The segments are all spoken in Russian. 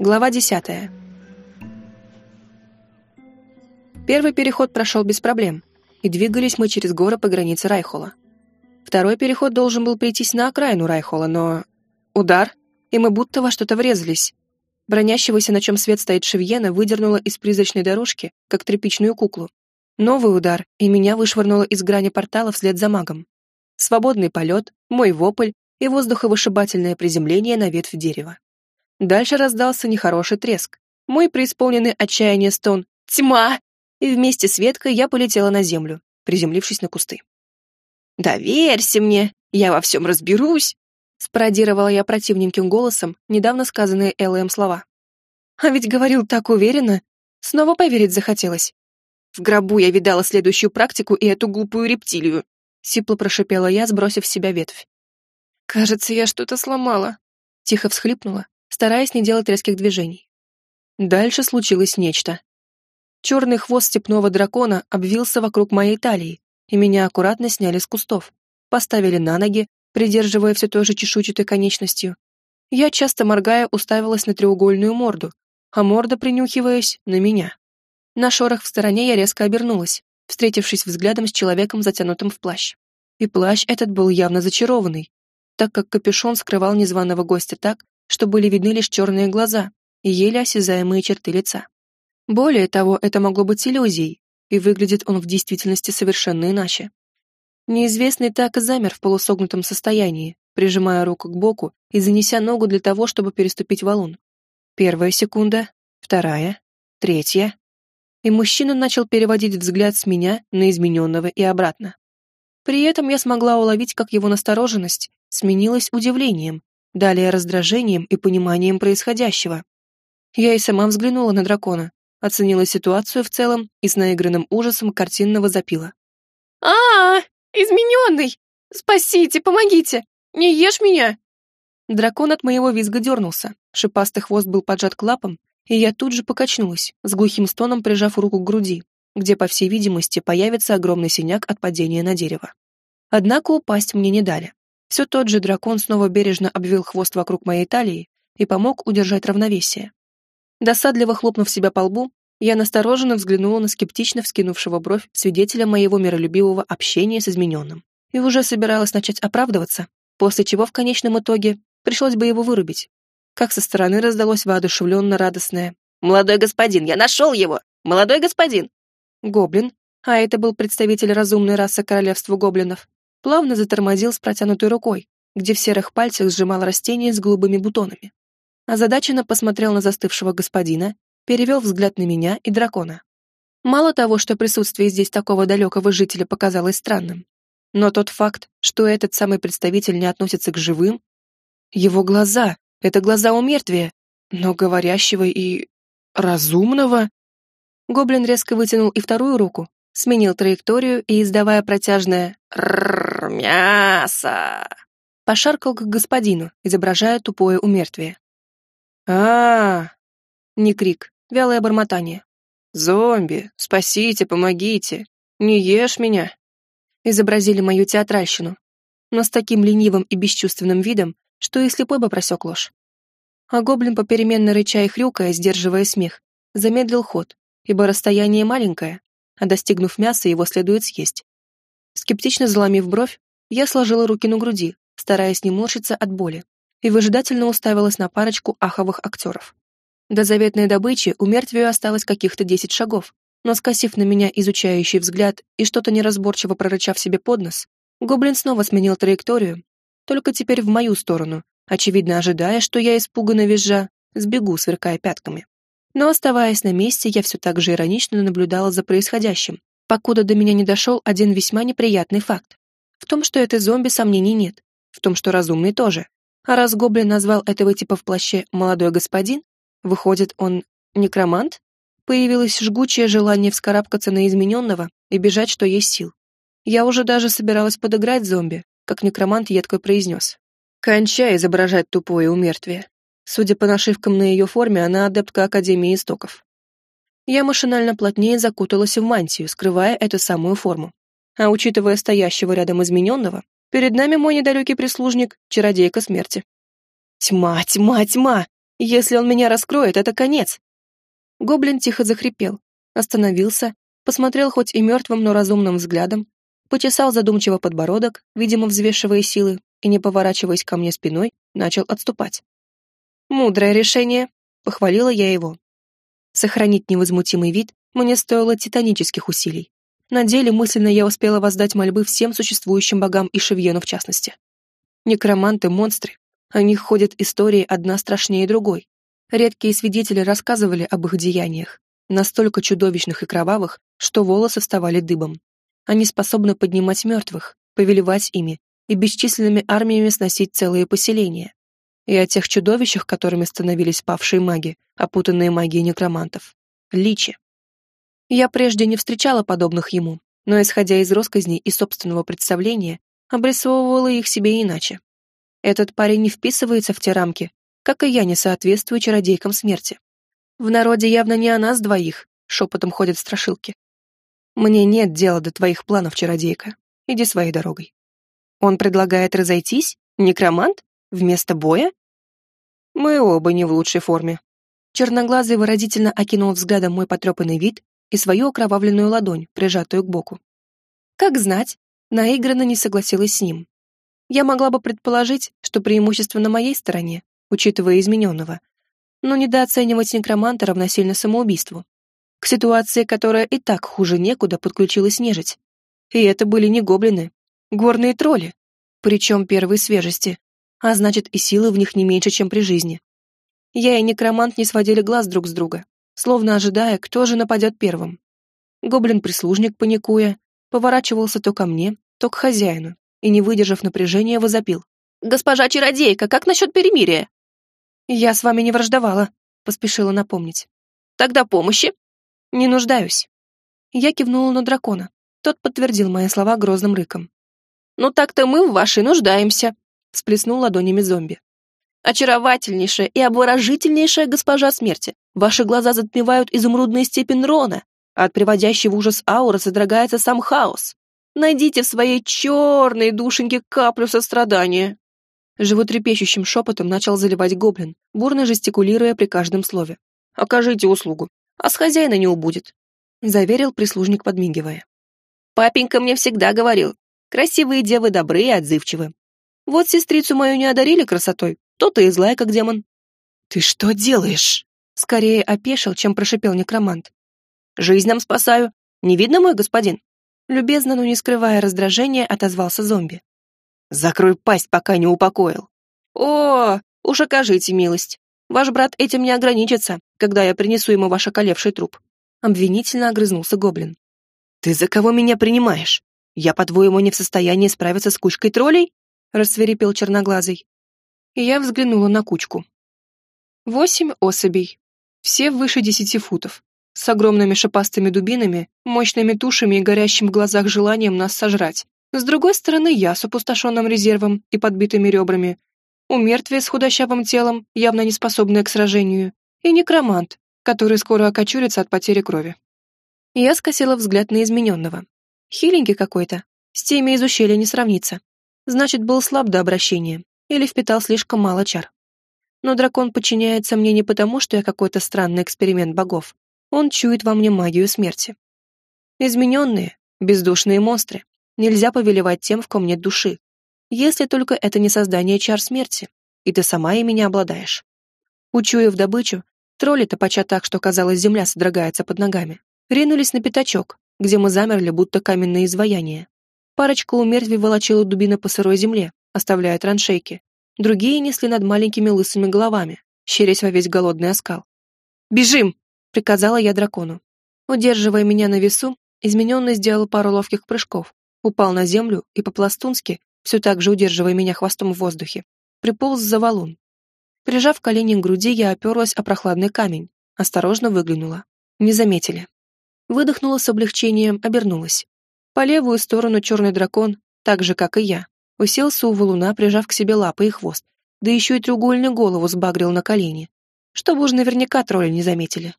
Глава десятая. Первый переход прошел без проблем, и двигались мы через горы по границе Райхола. Второй переход должен был прийтись на окраину Райхола, но... Удар, и мы будто во что-то врезались. Бронящегося, на чем свет стоит Шевьена, выдернула из призрачной дорожки, как тряпичную куклу. Новый удар, и меня вышвырнуло из грани портала вслед за магом. Свободный полет, мой вопль и воздуховышибательное приземление на ветвь дерева. Дальше раздался нехороший треск. Мой преисполненный отчаяние стон «Тьма!» и вместе с веткой я полетела на землю, приземлившись на кусты. «Доверься мне, я во всем разберусь!» спародировала я противненьким голосом недавно сказанные ЛМ слова. А ведь говорил так уверенно, снова поверить захотелось. В гробу я видала следующую практику и эту глупую рептилию, сипло прошипела я, сбросив с себя ветвь. «Кажется, я что-то сломала», — тихо всхлипнула, стараясь не делать резких движений. Дальше случилось нечто. Черный хвост степного дракона обвился вокруг моей талии, и меня аккуратно сняли с кустов, поставили на ноги, придерживая все той же чешуйчатой конечностью. Я, часто моргая, уставилась на треугольную морду, а морда, принюхиваясь, на меня. На шорох в стороне я резко обернулась, встретившись взглядом с человеком, затянутым в плащ. И плащ этот был явно зачарованный, так как капюшон скрывал незваного гостя так, что были видны лишь черные глаза и еле осязаемые черты лица. Более того, это могло быть иллюзией, и выглядит он в действительности совершенно иначе. Неизвестный так и замер в полусогнутом состоянии, прижимая руку к боку и занеся ногу для того, чтобы переступить валун. Первая секунда, вторая, третья. И мужчина начал переводить взгляд с меня на измененного и обратно. При этом я смогла уловить, как его настороженность сменилась удивлением, далее раздражением и пониманием происходящего. Я и сама взглянула на дракона, оценила ситуацию в целом и с наигранным ужасом картинного запила. а, -а, -а Измененный! Спасите, помогите! Не ешь меня!» Дракон от моего визга дернулся, шипастый хвост был поджат к лапам, и я тут же покачнулась, с глухим стоном прижав руку к груди, где, по всей видимости, появится огромный синяк от падения на дерево. Однако упасть мне не дали. Все тот же дракон снова бережно обвил хвост вокруг моей талии и помог удержать равновесие. Досадливо хлопнув себя по лбу, я настороженно взглянула на скептично вскинувшего бровь свидетеля моего миролюбивого общения с измененным и уже собиралась начать оправдываться, после чего в конечном итоге пришлось бы его вырубить. Как со стороны раздалось воодушевленно радостное «Молодой господин, я нашел его! Молодой господин!» Гоблин, а это был представитель разумной расы королевства гоблинов, плавно затормозил с протянутой рукой, где в серых пальцах сжимал растение с голубыми бутонами. Озадаченно посмотрел на застывшего господина, перевел взгляд на меня и дракона. Мало того, что присутствие здесь такого далекого жителя показалось странным, но тот факт, что этот самый представитель не относится к живым, его глаза — это глаза у мертвия, но говорящего и... разумного. Гоблин резко вытянул и вторую руку, сменил траекторию и, издавая протяжное «Рррр, мясо!», пошаркал к господину, изображая тупое умертвие а, Не крик, вялое бормотание. «Зомби! Спасите, помогите! Не ешь меня!» Изобразили мою театральщину, но с таким ленивым и бесчувственным видом, что и слепой бы просек ложь. А гоблин, попеременно рыча и хрюкая, сдерживая смех, замедлил ход, ибо расстояние маленькое, а достигнув мяса, его следует съесть. Скептично заломив бровь, я сложила руки на груди, стараясь не морщиться от боли и выжидательно уставилась на парочку аховых актеров. До заветной добычи у мертвию осталось каких-то десять шагов, но скосив на меня изучающий взгляд и что-то неразборчиво прорычав себе под нос, гоблин снова сменил траекторию, только теперь в мою сторону, очевидно ожидая, что я испуганно визжа, сбегу, сверкая пятками. Но оставаясь на месте, я все так же иронично наблюдала за происходящим, покуда до меня не дошел один весьма неприятный факт. В том, что это зомби, сомнений нет. В том, что разумный тоже. А раз гоблин назвал этого типа в плаще «молодой господин», выходит, он некромант? Появилось жгучее желание вскарабкаться на измененного и бежать, что есть сил. Я уже даже собиралась подыграть зомби, как некромант едко произнес. «Кончай изображать тупое умертвие». Судя по нашивкам на ее форме, она адептка Академии Истоков. Я машинально плотнее закуталась в мантию, скрывая эту самую форму. А учитывая стоящего рядом измененного, Перед нами мой недалекий прислужник, чародейка смерти. Тьма, тьма, тьма! Если он меня раскроет, это конец. Гоблин тихо захрипел, остановился, посмотрел хоть и мертвым, но разумным взглядом, почесал задумчиво подбородок, видимо, взвешивая силы, и, не поворачиваясь ко мне спиной, начал отступать. «Мудрое решение», — похвалила я его. Сохранить невозмутимый вид мне стоило титанических усилий. На деле мысленно я успела воздать мольбы всем существующим богам и Шевьену в частности. Некроманты — монстры. О них ходят истории одна страшнее другой. Редкие свидетели рассказывали об их деяниях, настолько чудовищных и кровавых, что волосы вставали дыбом. Они способны поднимать мертвых, повелевать ими и бесчисленными армиями сносить целые поселения. И о тех чудовищах, которыми становились павшие маги, опутанные магией некромантов. Личи. Я прежде не встречала подобных ему, но, исходя из росказней и собственного представления, обрисовывала их себе иначе. Этот парень не вписывается в те рамки, как и я не соответствую чародейкам смерти. В народе явно не о нас двоих, шепотом ходят страшилки. Мне нет дела до твоих планов, чародейка. Иди своей дорогой. Он предлагает разойтись? Некромант? Вместо боя? Мы оба не в лучшей форме. Черноглазый выразительно окинул взглядом мой потрепанный вид и свою окровавленную ладонь, прижатую к боку. Как знать, наигранно не согласилась с ним. Я могла бы предположить, что преимущество на моей стороне, учитывая измененного, но недооценивать некроманта равносильно самоубийству. К ситуации, которая и так хуже некуда, подключилась нежить. И это были не гоблины, горные тролли, причем первой свежести, а значит и силы в них не меньше, чем при жизни. Я и некромант не сводили глаз друг с друга, словно ожидая, кто же нападет первым. Гоблин-прислужник, паникуя, поворачивался то ко мне, то к хозяину, и, не выдержав напряжения, возопил. «Госпожа чародейка, как насчет перемирия?» «Я с вами не враждовала», — поспешила напомнить. «Тогда помощи?» «Не нуждаюсь». Я кивнула на дракона. Тот подтвердил мои слова грозным рыком. «Ну так-то мы в вашей нуждаемся», — всплеснул ладонями зомби. «Очаровательнейшая и обворожительнейшая госпожа смерти, ваши глаза затмевают изумрудные степень Рона, а от приводящей в ужас ауры содрогается сам хаос. Найдите в своей черной душеньке каплю сострадания». Животрепещущим шепотом начал заливать гоблин, бурно жестикулируя при каждом слове. «Окажите услугу, а с хозяина не убудет», — заверил прислужник, подмигивая. «Папенька мне всегда говорил, Красивые девы добрые и отзывчивы. Вот сестрицу мою не одарили красотой, то-то и злая, как демон. «Ты что делаешь?» Скорее опешил, чем прошипел некромант. «Жизнь нам спасаю. Не видно, мой господин?» Любезно, но не скрывая раздражения, отозвался зомби. «Закрой пасть, пока не упокоил». «О, уж окажите милость. Ваш брат этим не ограничится, когда я принесу ему ваш околевший труп». Обвинительно огрызнулся гоблин. «Ты за кого меня принимаешь? «Я, по-твоему, не в состоянии справиться с кучкой троллей?» — рассверепел черноглазый. И я взглянула на кучку. Восемь особей. Все выше десяти футов. С огромными шипастыми дубинами, мощными тушами и горящим в глазах желанием нас сожрать. С другой стороны, я с опустошенным резервом и подбитыми ребрами. У мертвия с худощавым телом, явно не способная к сражению. И некромант, который скоро окочурится от потери крови. Я скосила взгляд на измененного, Хиленький какой-то, с теми из ущелья не сравнится. Значит, был слаб до обращения или впитал слишком мало чар. Но дракон подчиняется мне не потому, что я какой-то странный эксперимент богов. Он чует во мне магию смерти. Измененные, бездушные монстры. Нельзя повелевать тем, в ком нет души. Если только это не создание чар смерти, и ты сама ими не обладаешь. Учуяв добычу, тролли, топача так, что казалось, земля содрогается под ногами, ринулись на пятачок, где мы замерли, будто каменные изваяния. Парочка у мертвей волочила дубины по сырой земле, оставляя траншейки. Другие несли над маленькими лысыми головами, щерясь во весь голодный оскал. «Бежим!» — приказала я дракону. Удерживая меня на весу, измененный сделал пару ловких прыжков, упал на землю и по-пластунски, все так же удерживая меня хвостом в воздухе, приполз за валун. Прижав колени к груди, я оперлась о прохладный камень, осторожно выглянула. Не заметили. Выдохнула с облегчением, обернулась. По левую сторону черный дракон, так же, как и я, уселся у валуна, прижав к себе лапы и хвост, да еще и треугольную голову сбагрил на колени, чтобы уж наверняка тролли не заметили.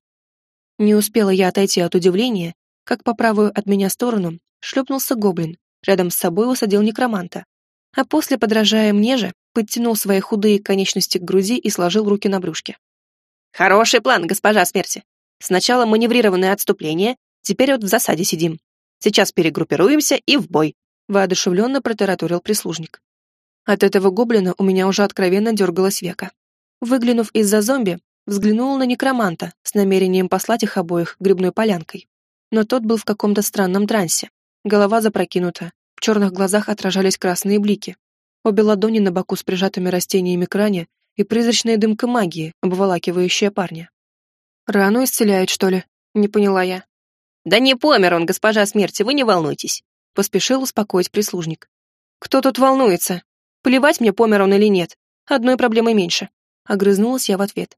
Не успела я отойти от удивления, как по правую от меня сторону шлепнулся гоблин, рядом с собой усадил некроманта, а после, подражая мне же, подтянул свои худые конечности к груди и сложил руки на брюшке. Хороший план, госпожа смерти. Сначала маневрированное отступление, теперь вот в засаде сидим. Сейчас перегруппируемся и в бой. Воодушевленно протараторил прислужник. От этого гоблина у меня уже откровенно дергалось века. Выглянув из-за зомби, взглянул на некроманта с намерением послать их обоих грибной полянкой. Но тот был в каком-то странном трансе. Голова запрокинута, в черных глазах отражались красные блики. Обе ладони на боку с прижатыми растениями к ране и призрачная дымка магии, обволакивающая парня. «Рану исцеляет, что ли?» — не поняла я. «Да не помер он, госпожа смерти, вы не волнуйтесь», — поспешил успокоить прислужник. «Кто тут волнуется? Плевать мне, помер он или нет. Одной проблемой меньше». Огрызнулась я в ответ.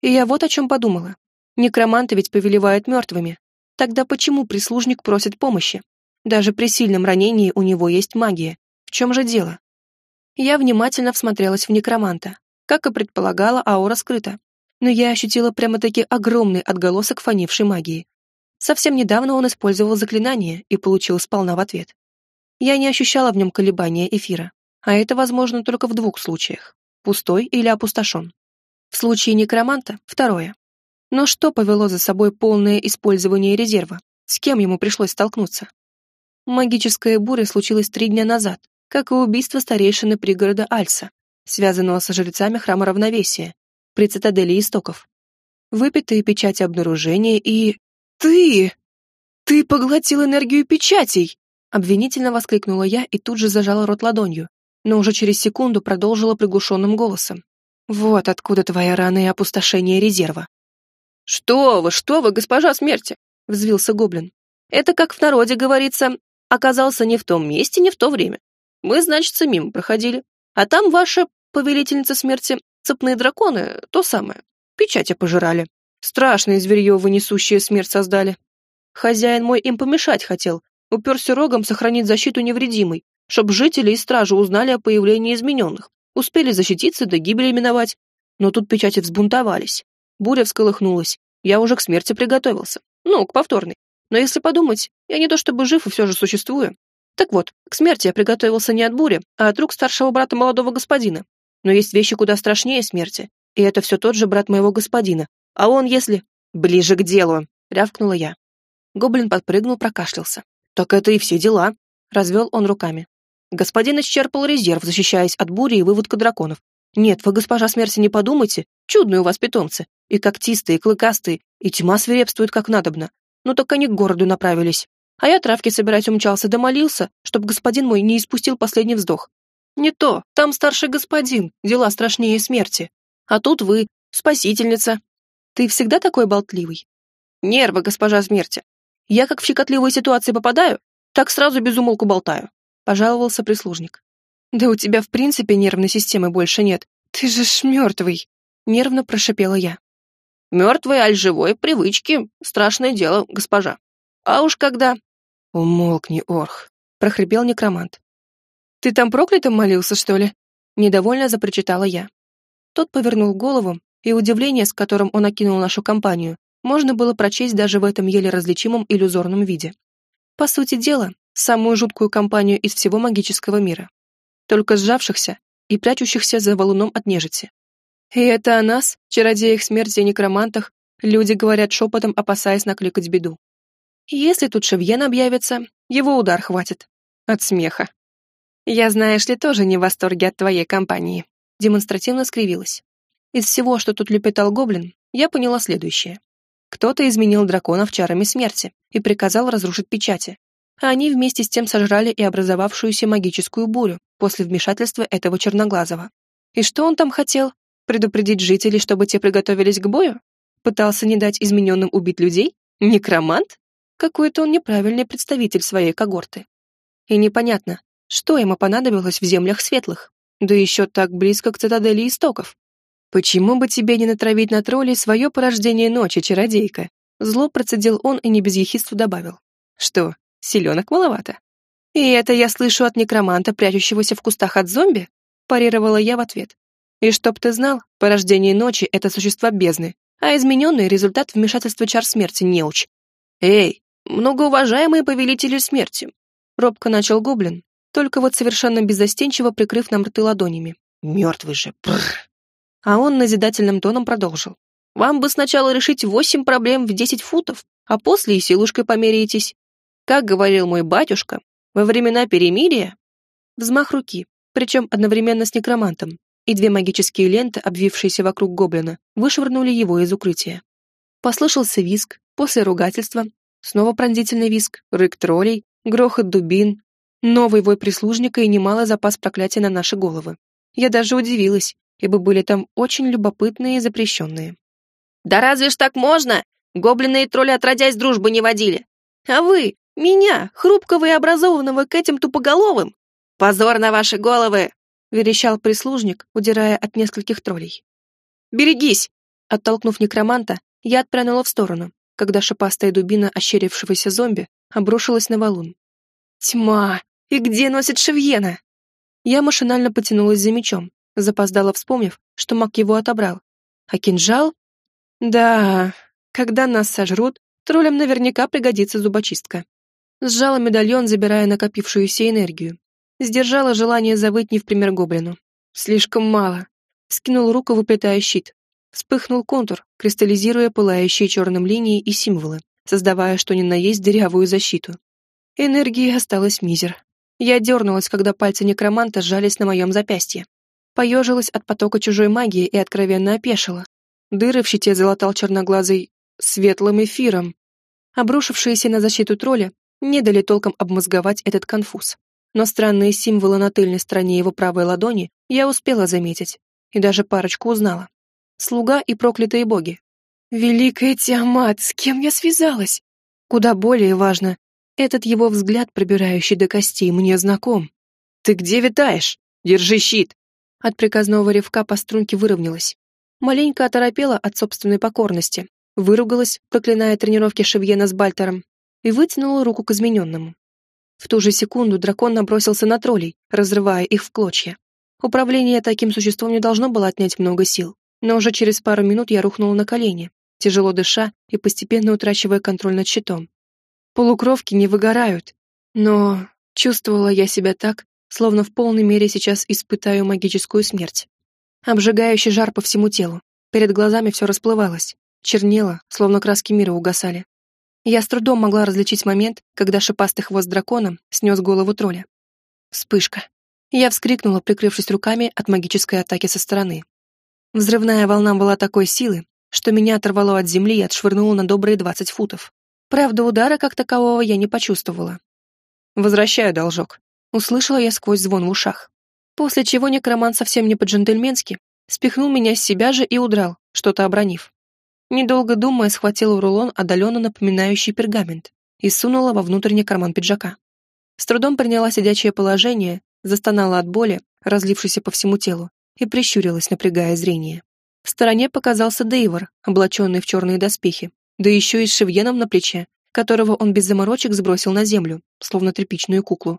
И я вот о чем подумала. Некроманты ведь повелевают мертвыми. Тогда почему прислужник просит помощи? Даже при сильном ранении у него есть магия. В чем же дело? Я внимательно всмотрелась в некроманта. Как и предполагала, аура скрыта. Но я ощутила прямо-таки огромный отголосок фонившей магии. Совсем недавно он использовал заклинание и получил сполна в ответ. Я не ощущала в нем колебания эфира, а это возможно только в двух случаях – пустой или опустошен. В случае некроманта – второе. Но что повело за собой полное использование резерва? С кем ему пришлось столкнуться? Магическая буря случилась три дня назад, как и убийство старейшины пригорода Альса, связанного со жрецами храма равновесия, при цитадели истоков. Выпитые печати обнаружения и... «Ты! Ты поглотил энергию печатей!» Обвинительно воскликнула я и тут же зажала рот ладонью, но уже через секунду продолжила приглушенным голосом. «Вот откуда твоя рана и опустошение резерва». «Что вы, что вы, госпожа смерти!» — взвился гоблин. «Это, как в народе говорится, оказался не в том месте, не в то время. Мы, значит, мимо проходили. А там ваша повелительница смерти, цепные драконы, то самое. Печати пожирали. Страшное зверье, вынесущее смерть создали. Хозяин мой им помешать хотел, уперся рогом сохранить защиту невредимой, чтоб жители и стражи узнали о появлении измененных, успели защититься до гибели миновать. Но тут печати взбунтовались. Буря всколыхнулась. Я уже к смерти приготовился. Ну, к повторной. Но если подумать, я не то чтобы жив и все же существую. Так вот, к смерти я приготовился не от бури, а от рук старшего брата молодого господина. Но есть вещи куда страшнее смерти. И это все тот же брат моего господина. А он, если... Ближе к делу, рявкнула я. Гоблин подпрыгнул, прокашлялся. Так это и все дела. Развел он руками. Господин исчерпал резерв, защищаясь от бури и выводка драконов. Нет, вы, госпожа смерти, не подумайте. Чудные у вас питомцы. И когтистые, и клыкастые, и тьма свирепствует как надобно. Ну так они к городу направились. А я травки собирать умчался, домолился, чтобы господин мой не испустил последний вздох. Не то, там старший господин, дела страшнее смерти. А тут вы, спасительница. Ты всегда такой болтливый? Нервы, госпожа смерти. Я как в щекотливые ситуации попадаю, так сразу без умолку болтаю. Пожаловался прислужник. Да у тебя в принципе нервной системы больше нет. Ты же ж мертвый. Нервно прошипела я. Мертвый, аль живой, привычки. Страшное дело, госпожа. А уж когда... Умолкни, Орх, прохрипел некромант. Ты там проклятым молился, что ли? Недовольно запричитала я. Тот повернул голову, и удивление, с которым он окинул нашу компанию, можно было прочесть даже в этом еле различимом иллюзорном виде. По сути дела, самую жуткую компанию из всего магического мира. Только сжавшихся и прячущихся за валуном от нежити. И это о нас, чародеях смерти и некромантах, люди говорят шепотом, опасаясь накликать беду. Если тут Шевьен объявится, его удар хватит. От смеха. Я, знаешь ли, тоже не в восторге от твоей компании. Демонстративно скривилась. Из всего, что тут лепетал гоблин, я поняла следующее. Кто-то изменил драконов чарами смерти и приказал разрушить печати. А они вместе с тем сожрали и образовавшуюся магическую бурю после вмешательства этого черноглазого. И что он там хотел? Предупредить жителей, чтобы те приготовились к бою? Пытался не дать измененным убить людей? Некромант? Какой-то он неправильный представитель своей когорты. И непонятно, что ему понадобилось в землях светлых, да еще так близко к цитадели истоков. Почему бы тебе не натравить на троллей свое порождение ночи, чародейка? Зло процедил он и не без ехидства добавил. Что, селенок маловато? И это я слышу от некроманта, прячущегося в кустах от зомби? Парировала я в ответ. И чтоб ты знал, порождение ночи — это существа бездны, а измененный — результат вмешательства чар смерти неуч. Эй, многоуважаемые повелители смерти! Робко начал гоблин, только вот совершенно беззастенчиво прикрыв нам рты ладонями. Мертвый же, бррр. А он назидательным тоном продолжил. Вам бы сначала решить восемь проблем в десять футов, а после и силушкой померяетесь. Как говорил мой батюшка, во времена перемирия...» Взмах руки, причем одновременно с некромантом, и две магические ленты, обвившиеся вокруг гоблина, вышвырнули его из укрытия. Послышался виск, после ругательства, снова пронзительный виск, рык троллей, грохот дубин, новый вой прислужника и немалый запас проклятия на наши головы. Я даже удивилась, ибо были там очень любопытные и запрещенные. «Да разве ж так можно? Гоблины и тролли отродясь дружбы не водили. А вы, меня, хрупкого и образованного к этим тупоголовым? Позор на ваши головы!» верещал прислужник, удирая от нескольких троллей. «Берегись!» Оттолкнув некроманта, я отпрянула в сторону, когда шипастая дубина ощерившегося зомби обрушилась на валун. «Тьма! И где носит Шевьена?» Я машинально потянулась за мечом, запоздала вспомнив, что маг его отобрал. А кинжал? Да, когда нас сожрут, троллям наверняка пригодится зубочистка. Сжала медальон, забирая накопившуюся энергию, Сдержала желание завыть не в пример гоблину. Слишком мало. Скинул руку, выплетая щит. Вспыхнул контур, кристаллизируя пылающие черным линии и символы, создавая что ни на есть дырявую защиту. Энергии осталось мизер. Я дернулась, когда пальцы некроманта сжались на моем запястье. Поежилась от потока чужой магии и откровенно опешила. Дыры в щите залатал черноглазый светлым эфиром. Обрушившиеся на защиту тролля не дали толком обмозговать этот конфуз но странные символы на тыльной стороне его правой ладони я успела заметить и даже парочку узнала. Слуга и проклятые боги. Великая Тиамат, с кем я связалась? Куда более важно, этот его взгляд, пробирающий до костей, мне знаком. «Ты где витаешь? Держи щит!» От приказного ревка по струнке выровнялась. Маленько оторопела от собственной покорности, выругалась, проклиная тренировки Шевьена с Бальтером, и вытянула руку к измененному. В ту же секунду дракон набросился на троллей, разрывая их в клочья. Управление таким существом не должно было отнять много сил, но уже через пару минут я рухнула на колени, тяжело дыша и постепенно утрачивая контроль над щитом. Полукровки не выгорают, но чувствовала я себя так, словно в полной мере сейчас испытаю магическую смерть. Обжигающий жар по всему телу, перед глазами все расплывалось, чернело, словно краски мира угасали. Я с трудом могла различить момент, когда шипастый хвост дракона снес голову тролля. Вспышка. Я вскрикнула, прикрывшись руками от магической атаки со стороны. Взрывная волна была такой силы, что меня оторвало от земли и отшвырнуло на добрые двадцать футов. Правда, удара как такового я не почувствовала. «Возвращаю должок», — услышала я сквозь звон в ушах. После чего некроман совсем не по-джентльменски спихнул меня с себя же и удрал, что-то обронив. Недолго думая, схватила рулон, отдаленно напоминающий пергамент, и сунула во внутренний карман пиджака. С трудом приняла сидячее положение, застонала от боли, разлившейся по всему телу, и прищурилась, напрягая зрение. В стороне показался Дейвор, облаченный в черные доспехи, да еще и с шевьеном на плече, которого он без заморочек сбросил на землю, словно тряпичную куклу.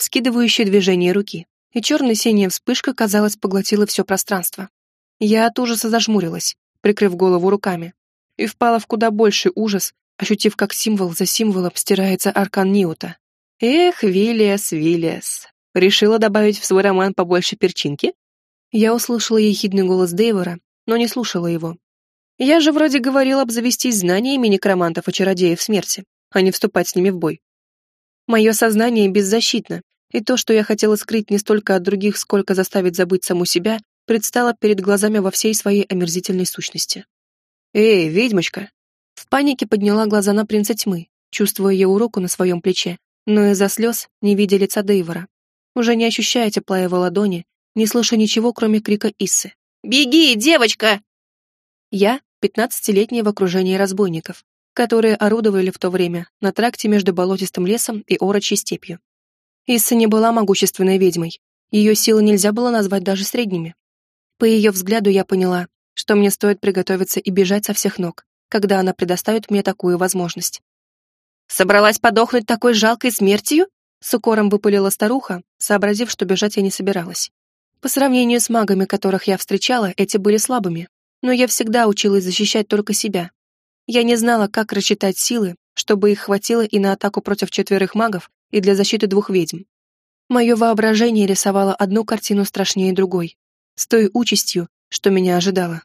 Вскидывающее движение руки, и черно-синяя вспышка, казалось, поглотила все пространство. Я от ужаса зажмурилась, прикрыв голову руками, и впала в куда больший ужас, ощутив, как символ за символом стирается аркан Ниута. Эх, Виллиас, Виллиас, решила добавить в свой роман побольше перчинки? Я услышала ехидный голос Дейвора, но не слушала его. Я же вроде говорила обзавестись знаниями некромантов и чародеев смерти, а не вступать с ними в бой. Мое сознание беззащитно, и то, что я хотела скрыть не столько от других, сколько заставить забыть саму себя, предстала перед глазами во всей своей омерзительной сущности. «Эй, ведьмочка!» В панике подняла глаза на принца тьмы, чувствуя его руку на своем плече, но из-за слез не видя лица Дейвора. Уже не ощущая тепла его ладони, не слыша ничего, кроме крика Иссы. «Беги, девочка!» Я — пятнадцатилетняя в окружении разбойников, которые орудовали в то время на тракте между болотистым лесом и орочей степью. Исса не была могущественной ведьмой, ее силы нельзя было назвать даже средними. По ее взгляду я поняла, что мне стоит приготовиться и бежать со всех ног, когда она предоставит мне такую возможность. «Собралась подохнуть такой жалкой смертью?» С укором выпалила старуха, сообразив, что бежать я не собиралась. По сравнению с магами, которых я встречала, эти были слабыми, но я всегда училась защищать только себя. Я не знала, как рассчитать силы, чтобы их хватило и на атаку против четверых магов, и для защиты двух ведьм. Мое воображение рисовало одну картину страшнее другой с той участью, что меня ожидало.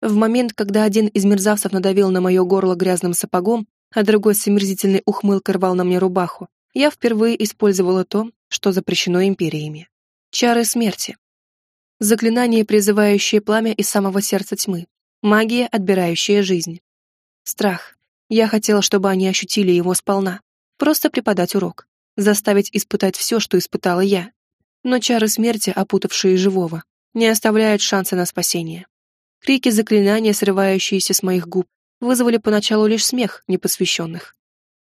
В момент, когда один из мерзавцев надавил на мое горло грязным сапогом, а другой с омерзительной ухмылкой рвал на мне рубаху, я впервые использовала то, что запрещено империями. Чары смерти. Заклинание, призывающее пламя из самого сердца тьмы. Магия, отбирающая жизнь. Страх. Я хотела, чтобы они ощутили его сполна. Просто преподать урок. Заставить испытать все, что испытала я. Но чары смерти, опутавшие живого, не оставляют шанса на спасение. Крики заклинания, срывающиеся с моих губ, вызвали поначалу лишь смех непосвященных.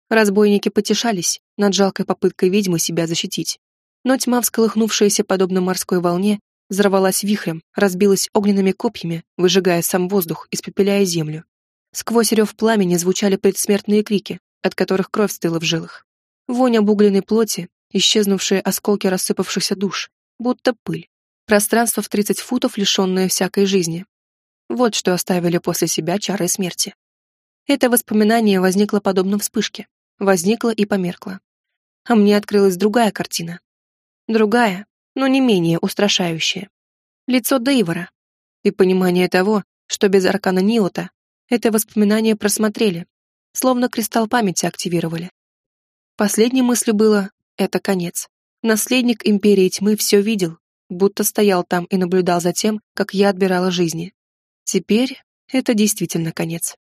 Разбойники потешались над жалкой попыткой ведьмы себя защитить. Но тьма, всколыхнувшаяся подобно морской волне, взорвалась вихрем, разбилась огненными копьями, выжигая сам воздух, испепеляя землю. Сквозь рев пламени звучали предсмертные крики, от которых кровь стыла в жилах. Вонь обугленной плоти, исчезнувшие осколки рассыпавшихся душ, будто пыль. Пространство в 30 футов, лишенное всякой жизни, вот что оставили после себя чары смерти. Это воспоминание возникло подобно вспышке, возникло и померкло. А мне открылась другая картина. Другая, но не менее устрашающая. Лицо Дейвора и понимание того, что без аркана Ниота это воспоминание просмотрели, словно кристалл памяти активировали. Последней мыслью было «это конец». Наследник Империи Тьмы все видел, будто стоял там и наблюдал за тем, как я отбирала жизни. Теперь это действительно конец.